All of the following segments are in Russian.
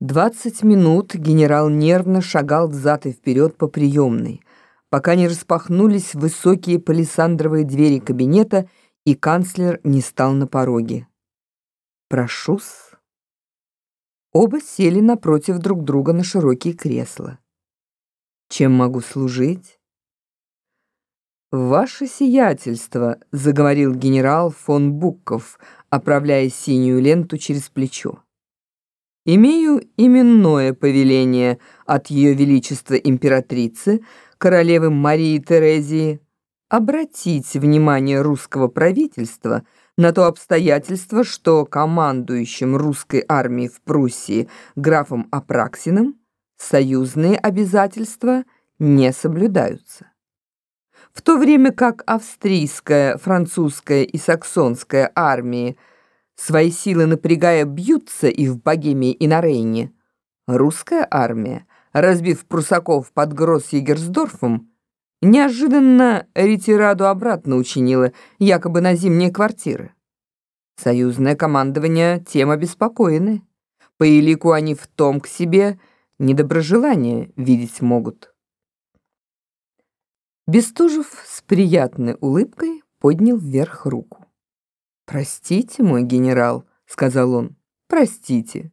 Двадцать минут генерал нервно шагал взад и вперед по приемной, пока не распахнулись высокие палисандровые двери кабинета, и канцлер не стал на пороге. «Прошу-с». Оба сели напротив друг друга на широкие кресла. «Чем могу служить?» «Ваше сиятельство», — заговорил генерал фон Букков, оправляя синюю ленту через плечо. Имею именное повеление от Ее Величества Императрицы, королевы Марии Терезии, обратить внимание русского правительства на то обстоятельство, что командующим русской армией в Пруссии графом Апраксиным союзные обязательства не соблюдаются. В то время как австрийская, французская и саксонская армии – Свои силы напрягая бьются и в Богемии, и на Рейне. Русская армия, разбив прусаков под Гросс-Егерсдорфом, неожиданно ретираду обратно учинила, якобы на зимние квартиры. Союзное командование тем обеспокоены. По элику они в том к себе недоброжелание видеть могут. Бестужев с приятной улыбкой поднял вверх руку. «Простите, мой генерал», — сказал он, — «простите.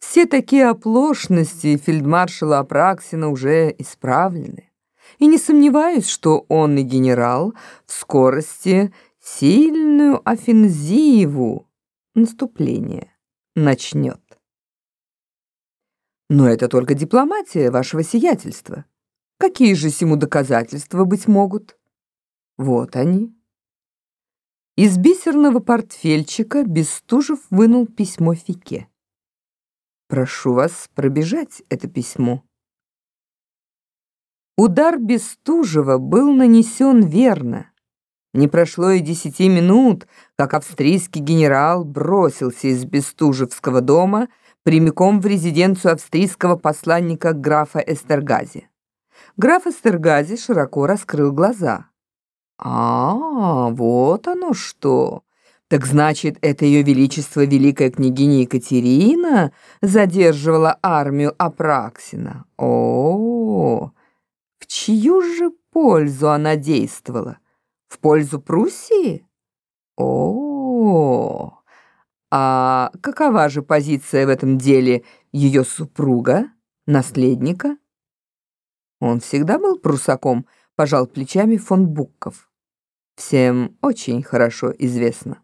Все такие оплошности фельдмаршала Апраксина уже исправлены. И не сомневаюсь, что он и генерал в скорости сильную офензиву наступление начнет. Но это только дипломатия вашего сиятельства. Какие же сему доказательства быть могут? Вот они. Из бисерного портфельчика Бестужев вынул письмо Фике. «Прошу вас пробежать это письмо». Удар Бестужева был нанесен верно. Не прошло и десяти минут, как австрийский генерал бросился из Бестужевского дома прямиком в резиденцию австрийского посланника графа Эстергази. Граф Эстергази широко раскрыл глаза. А, вот оно что. Так значит, это ее величество великая княгиня Екатерина задерживала армию Апраксина. О, в чью же пользу она действовала? В пользу Пруссии? О, а какова же позиция в этом деле ее супруга, наследника? Он всегда был прусаком, пожал плечами фон Букков. Всем очень хорошо известно.